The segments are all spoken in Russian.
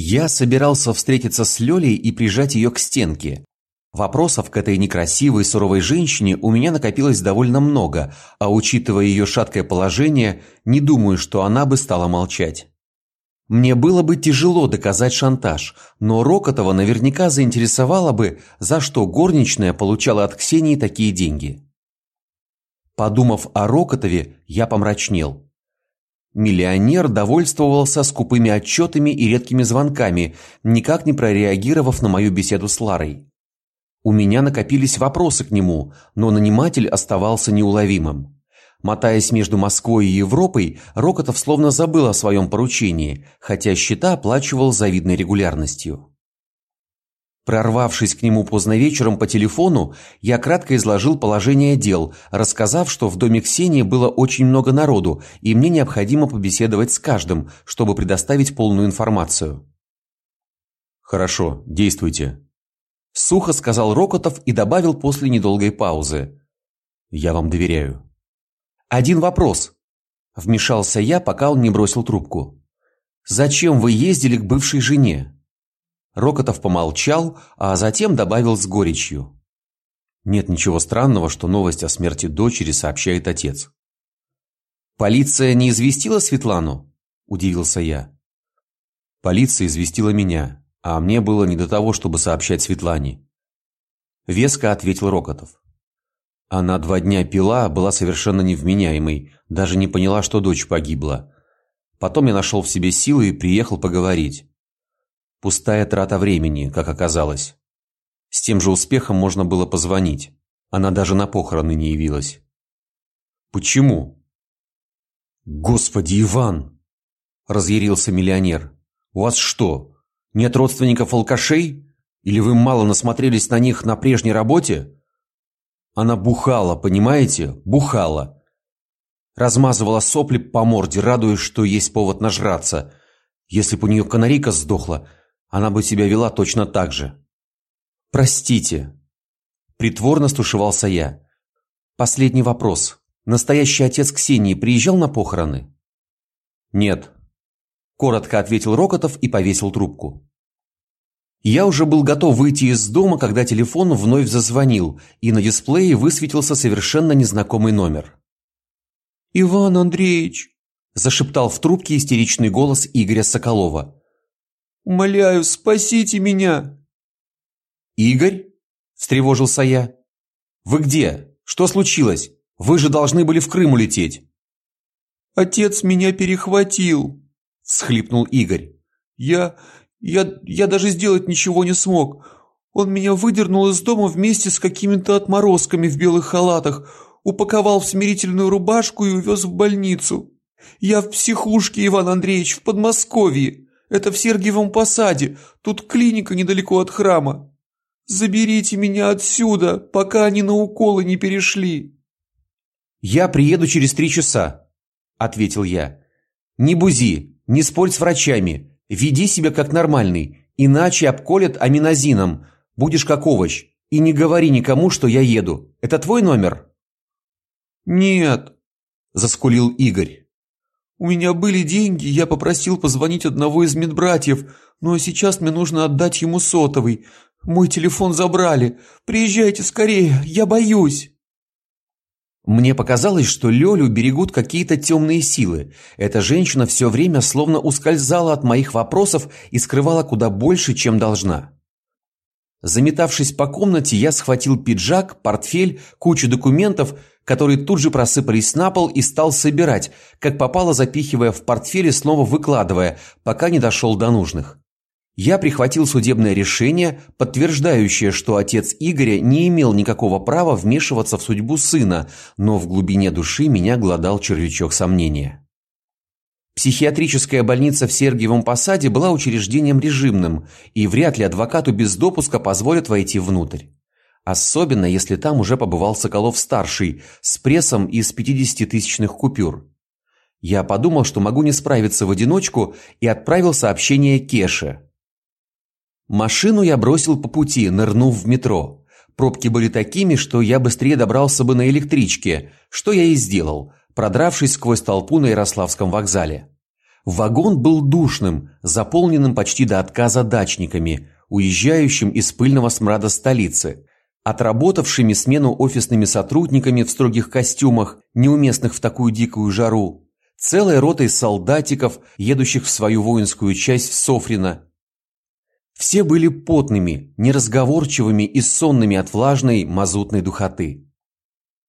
Я собирался встретиться с Лёлей и прижать её к стенке. Вопросов к этой некрасивой, суровой женщине у меня накопилось довольно много, а учитывая её шаткое положение, не думаю, что она бы стала молчать. Мне было бы тяжело доказать шантаж, но Рокотова наверняка заинтересовало бы, за что горничная получала от Ксении такие деньги. Подумав о Рокотове, я помрачнел. Миллионер довольствовался скупыми отчетами и редкими звонками, никак не прореагировав на мою беседу с Ларой. У меня накопились вопросы к нему, но наниматель оставался неуловимым. Мотаясь между Москвой и Европой, Рокотов словно забыл о своем поручении, хотя счета оплачивал завидной регулярностью. Прорвавшись к нему поздно вечером по телефону, я кратко изложил положение дел, рассказав, что в доме Ксении было очень много народу, и мне необходимо побеседовать с каждым, чтобы предоставить полную информацию. Хорошо, действуйте, сухо сказал Рокотов и добавил после недолгой паузы. Я вам доверяю. Один вопрос, вмешался я, пока он не бросил трубку. Зачем вы ездили к бывшей жене? Рокотов помолчал, а затем добавил с горечью: Нет ничего странного, что новость о смерти дочери сообщает отец. Полиция не известила Светлану? удивился я. Полиция известила меня, а мне было не до того, чтобы сообщать Светлане. Веско ответил Рокотов. Она два дня пила, была совершенно невменяемой, даже не поняла, что дочь погибла. Потом я нашел в себе силы и приехал поговорить. Пустая трата времени, как оказалось. С тем же успехом можно было позвонить. Она даже на похороны не явилась. Почему? Господи, Иван, разъярился миллионер. У вас что, нет родственников алкашей? Или вы мало насмотрелись на них на прежней работе? Она бухала, понимаете? Бухала. Размазывала сопли по морде, радуясь, что есть повод нажраться. Если бы у нее канарейка сдохла, она бы себя вела точно так же. Простите. Притворно стушевался я. Последний вопрос. Настоящий отец Ксении приезжал на похороны? Нет. Коротко ответил Рокотов и повесил трубку. Я уже был готов выйти из дома, когда телефон вновь зазвонил, и на дисплее высветился совершенно незнакомый номер. «Иван Андреевич!» – зашептал в трубке истеричный голос Игоря Соколова. Умоляю, спасите меня!» «Игорь?» – встревожился я. «Вы где? Что случилось? Вы же должны были в Крым улететь!» «Отец меня перехватил!» – всхлипнул Игорь. «Я... я... я даже сделать ничего не смог. Он меня выдернул из дома вместе с какими-то отморозками в белых халатах, упаковал в смирительную рубашку и увез в больницу. Я в психушке, Иван Андреевич, в Подмосковье. Это в Сергиевом посаде. Тут клиника недалеко от храма. Заберите меня отсюда, пока они на уколы не перешли. Я приеду через три часа, ответил я. Не бузи, не спорь с врачами. Веди себя как нормальный, иначе обколят аминозином. Будешь как овощ. И не говори никому, что я еду. Это твой номер? Нет, заскулил Игорь. У меня были деньги, я попросил позвонить одного из медбратьев, но сейчас мне нужно отдать ему сотовый. Мой телефон забрали. Приезжайте скорее, я боюсь. Мне показалось, что Лёлю берегут какие-то темные силы. Эта женщина все время словно ускользала от моих вопросов и скрывала куда больше, чем должна. Заметавшись по комнате, я схватил пиджак, портфель, кучу документов, которые тут же просыпались на пол и стал собирать, как попало запихивая в портфель и снова выкладывая, пока не дошел до нужных. Я прихватил судебное решение, подтверждающее, что отец Игоря не имел никакого права вмешиваться в судьбу сына, но в глубине души меня глодал червячок сомнения. Психиатрическая больница в Сергиевом Посаде была учреждением режимным, и вряд ли адвокату без допуска позволят войти внутрь. Особенно, если там уже побывал Соколов-старший с прессом из 50-тысячных купюр. Я подумал, что могу не справиться в одиночку и отправил сообщение Кеше. Машину я бросил по пути, нырнув в метро. Пробки были такими, что я быстрее добрался бы на электричке, что я и сделал, продравшись сквозь толпу на Ярославском вокзале. Вагон был душным, заполненным почти до отказа дачниками, уезжающим из пыльного смрада столицы, отработавшими смену офисными сотрудниками в строгих костюмах, неуместных в такую дикую жару, целой ротой солдатиков, едущих в свою воинскую часть в Софрино. Все были потными, неразговорчивыми и сонными от влажной мазутной духоты.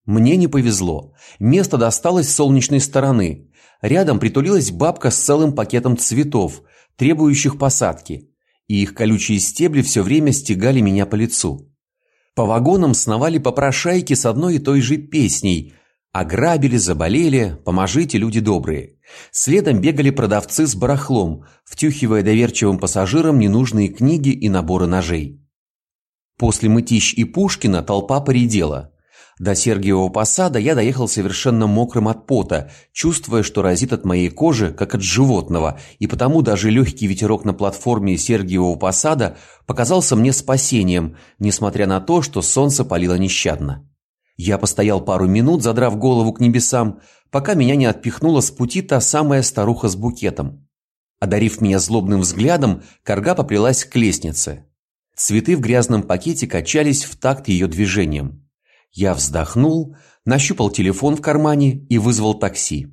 Мне не повезло. Место досталось с солнечной стороны. Рядом притулилась бабка с целым пакетом цветов, требующих посадки, и их колючие стебли все время стегали меня по лицу. По вагонам сновали попрошайки с одной и той же песней: ограбили, заболели, поможите, люди добрые. Следом бегали продавцы с барахлом, втюхивая доверчивым пассажирам ненужные книги и наборы ножей. После Мытищ и Пушкина толпа поредела. До Сергиевого Посада я доехал совершенно мокрым от пота, чувствуя, что разит от моей кожи, как от животного, и потому даже легкий ветерок на платформе Сергиевого Посада показался мне спасением, несмотря на то, что солнце палило нещадно. Я постоял пару минут, задрав голову к небесам, пока меня не отпихнула с пути та самая старуха с букетом. Одарив меня злобным взглядом, карга поплелась к лестнице. Цветы в грязном пакете качались в такт ее движением. Я вздохнул, нащупал телефон в кармане и вызвал такси.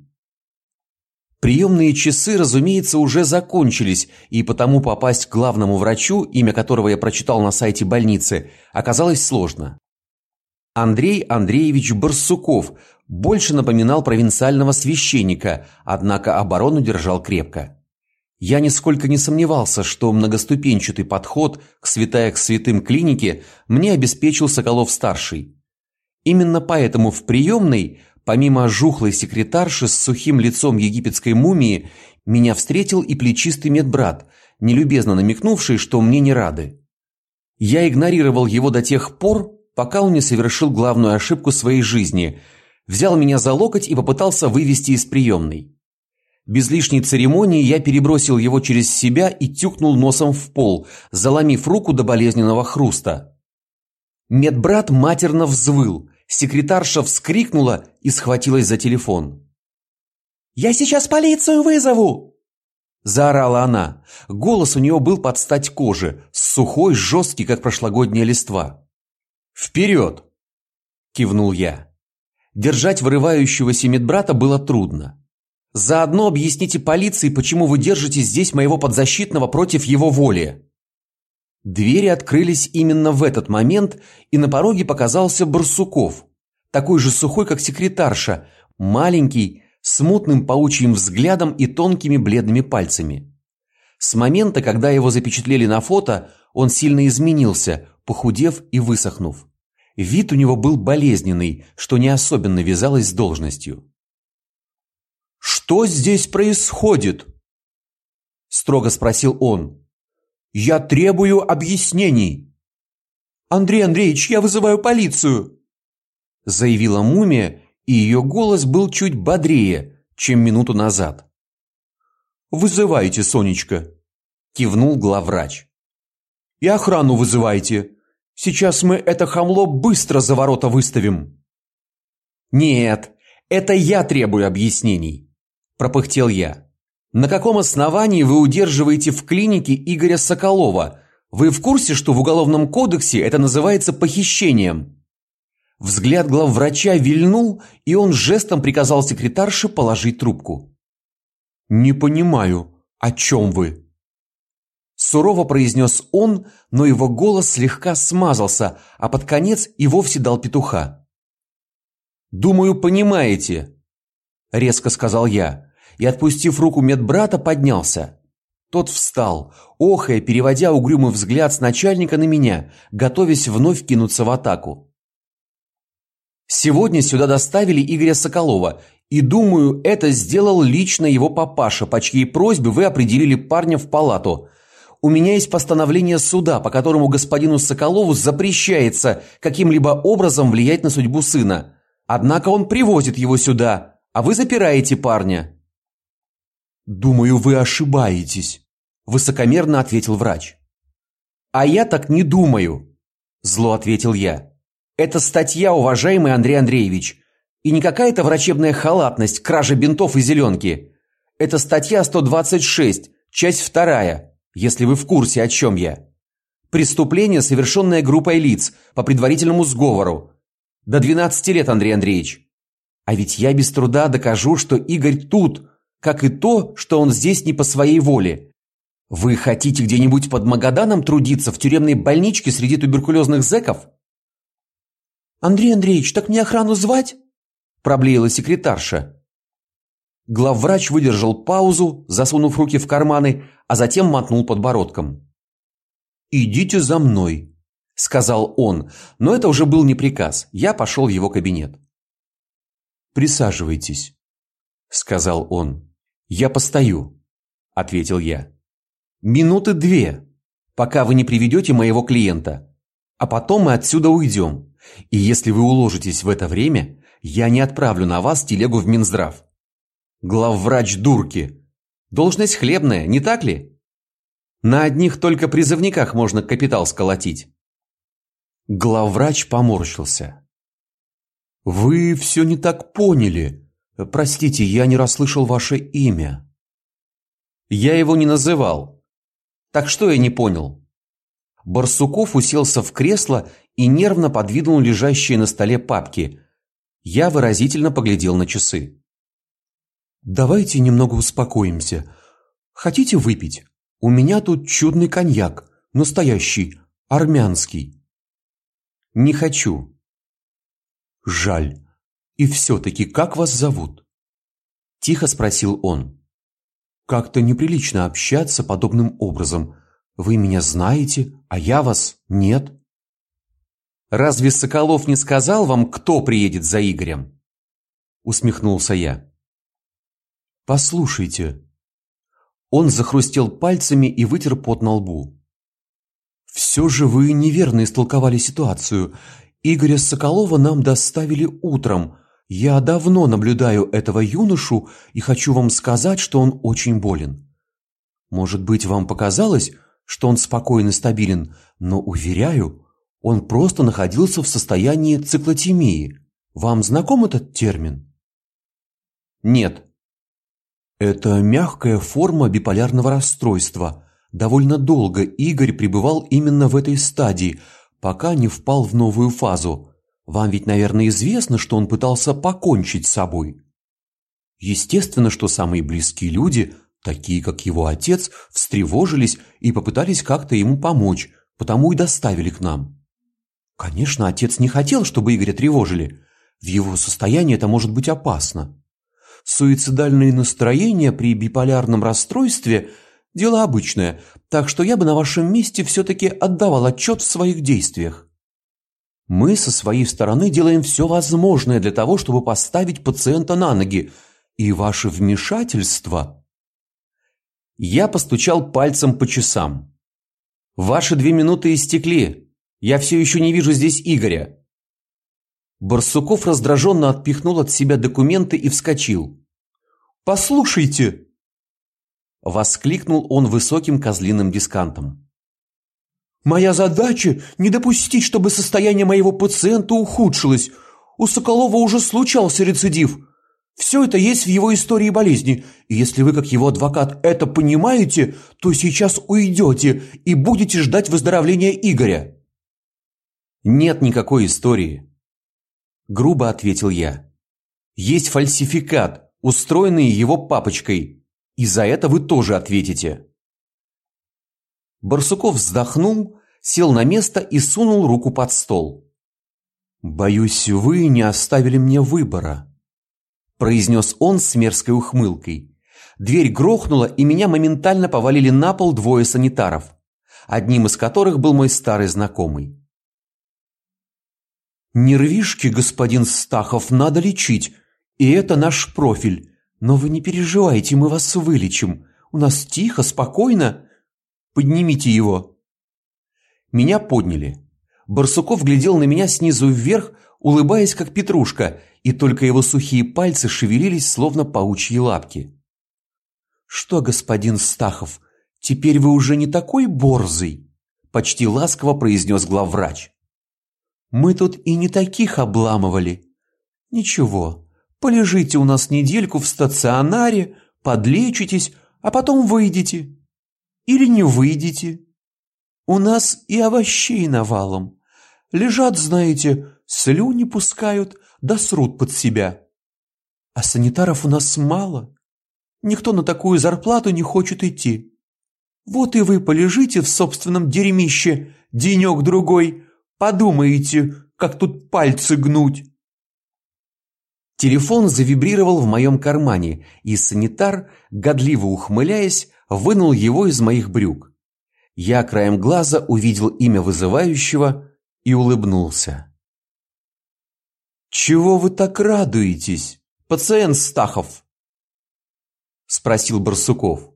Приемные часы, разумеется, уже закончились, и потому попасть к главному врачу, имя которого я прочитал на сайте больницы, оказалось сложно. Андрей Андреевич Барсуков больше напоминал провинциального священника, однако оборону держал крепко. Я нисколько не сомневался, что многоступенчатый подход к святая к святым клинике мне обеспечил Соколов-старший. Именно поэтому в приемной, помимо жухлой секретарши с сухим лицом египетской мумии, меня встретил и плечистый медбрат, нелюбезно намекнувший, что мне не рады. Я игнорировал его до тех пор, пока он не совершил главную ошибку своей жизни, взял меня за локоть и попытался вывести из приемной. Без лишней церемонии я перебросил его через себя и тюкнул носом в пол, заломив руку до болезненного хруста. Медбрат матерно взвыл, Секретарша вскрикнула и схватилась за телефон. «Я сейчас полицию вызову!» Заорала она. Голос у нее был под стать коже, сухой, жесткий, как прошлогодняя листва. «Вперед!» – кивнул я. Держать вырывающегося медбрата было трудно. Заодно объясните полиции, почему вы держите здесь моего подзащитного против его воли. Двери открылись именно в этот момент, и на пороге показался Барсуков, такой же сухой, как секретарша, маленький, с мутным паучьим взглядом и тонкими бледными пальцами. С момента, когда его запечатлели на фото, он сильно изменился, похудев и высохнув. Вид у него был болезненный, что не особенно вязалось с должностью. Что здесь происходит? строго спросил он. Я требую объяснений. Андрей Андреевич, я вызываю полицию, заявила мумия, и ее голос был чуть бодрее, чем минуту назад. Вызывайте, Сонечка, кивнул главврач. И охрану вызывайте. Сейчас мы это хамло быстро за ворота выставим. Нет, это я требую объяснений, пропыхтел я. На каком основании вы удерживаете в клинике Игоря Соколова? Вы в курсе, что в уголовном кодексе это называется похищением? Взгляд главврача вильнул, и он жестом приказал секретарше положить трубку. Не понимаю, о чем вы? сурово произнес он, но его голос слегка смазался, а под конец и вовсе дал петуха. Думаю, понимаете, резко сказал я и, отпустив руку медбрата, поднялся. Тот встал, охая, переводя угрюмый взгляд с начальника на меня, готовясь вновь кинуться в атаку. Сегодня сюда доставили Игоря Соколова, и думаю, это сделал лично его папаша, по чьей просьбе вы определили парня в палату. У меня есть постановление суда, по которому господину Соколову запрещается каким-либо образом влиять на судьбу сына. Однако он привозит его сюда, а вы запираете парня. Думаю, вы ошибаетесь, высокомерно ответил врач. А я так не думаю, зло ответил я. Это статья, уважаемый Андрей Андреевич, и не какая-то врачебная халатность, кража бинтов и зеленки. Это статья 126, часть 2, если вы в курсе, о чем я. Преступление, совершенное группой лиц по предварительному сговору. До 12 лет, Андрей Андреевич. А ведь я без труда докажу, что Игорь тут, как и то, что он здесь не по своей воле. Вы хотите где-нибудь под Магаданом трудиться в тюремной больничке среди туберкулезных зэков? Андрей Андреевич, так мне охрану звать? проблеяла секретарша. Главврач выдержал паузу, засунув руки в карманы, а затем мотнул подбородком. «Идите за мной», – сказал он, но это уже был не приказ. Я пошел в его кабинет. «Присаживайтесь», – сказал он. «Я постою», – ответил я. «Минуты две, пока вы не приведете моего клиента, а потом мы отсюда уйдем. И если вы уложитесь в это время, я не отправлю на вас телегу в Минздрав. Главврач дурки. Должность хлебная, не так ли? На одних только призывниках можно капитал сколотить». Главврач поморщился. Вы все не так поняли. Простите, я не расслышал ваше имя. Я его не называл. Так что я не понял? Барсуков уселся в кресло и нервно подвинул лежащие на столе папки. Я выразительно поглядел на часы. Давайте немного успокоимся. Хотите выпить? У меня тут чудный коньяк, настоящий, армянский. Не хочу. Жаль. И все-таки как вас зовут? Тихо спросил он. Как-то неприлично общаться подобным образом. Вы меня знаете, а я вас нет. Разве Соколов не сказал вам, кто приедет за Игорем? Усмехнулся я. Послушайте. Он захрустел пальцами и вытер пот на лбу. Все же вы неверно истолковали ситуацию. Игоря Соколова нам доставили утром. Я давно наблюдаю этого юношу и хочу вам сказать, что он очень болен. Может быть, вам показалось, что он спокоен и стабилен, но уверяю, он просто находился в состоянии циклотемии. Вам знаком этот термин? Нет. Это мягкая форма биполярного расстройства. Довольно долго Игорь пребывал именно в этой стадии – пока не впал в новую фазу. Вам ведь, наверное, известно, что он пытался покончить с собой. Естественно, что самые близкие люди, такие как его отец, встревожились и попытались как-то ему помочь, потому и доставили к нам. Конечно, отец не хотел, чтобы Игоря тревожили. В его состоянии это может быть опасно. Суицидальные настроения при биполярном расстройстве – Дело обычное, так что я бы на вашем месте все-таки отдавал отчет в своих действиях. Мы со своей стороны делаем все возможное для того, чтобы поставить пациента на ноги, и ваше вмешательство... Я постучал пальцем по часам. Ваши две минуты истекли. Я все еще не вижу здесь Игоря. Барсуков раздраженно отпихнул от себя документы и вскочил. «Послушайте!» Воскликнул он высоким козлиным дискантом. «Моя задача – не допустить, чтобы состояние моего пациента ухудшилось. У Соколова уже случался рецидив. Все это есть в его истории болезни. И если вы, как его адвокат, это понимаете, то сейчас уйдете и будете ждать выздоровления Игоря». «Нет никакой истории», – грубо ответил я. «Есть фальсификат, устроенный его папочкой». И за это вы тоже ответите. Барсуков вздохнул, сел на место и сунул руку под стол. Боюсь, вы не оставили мне выбора, произнес он с мерзкой ухмылкой. Дверь грохнула, и меня моментально повалили на пол двое санитаров, одним из которых был мой старый знакомый. Нервишки, господин Стахов, надо лечить, и это наш профиль. Но вы не переживайте, мы вас вылечим. У нас тихо, спокойно. Поднимите его. Меня подняли. Барсуков глядел на меня снизу вверх, улыбаясь как петрушка, и только его сухие пальцы шевелились, словно паучьи лапки. Что, господин Стахов, теперь вы уже не такой борзый, почти ласково произнес главврач. Мы тут и не таких обламывали. Ничего, Полежите у нас недельку в стационаре, подлечитесь, а потом выйдете. Или не выйдете. У нас и овощей навалом. Лежат, знаете, слюни пускают, да срут под себя. А санитаров у нас мало. Никто на такую зарплату не хочет идти. Вот и вы полежите в собственном дерьмище денек-другой, подумаете, как тут пальцы гнуть. Телефон завибрировал в моем кармане, и санитар, годливо ухмыляясь, вынул его из моих брюк. Я краем глаза увидел имя вызывающего и улыбнулся. «Чего вы так радуетесь, пациент Стахов?» Спросил Барсуков.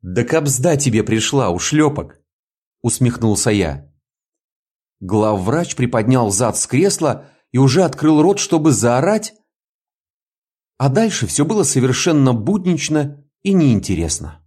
«Да кобзда тебе пришла, ушлепок!» Усмехнулся я. Главврач приподнял зад с кресла и уже открыл рот, чтобы заорать, а дальше все было совершенно буднично и неинтересно.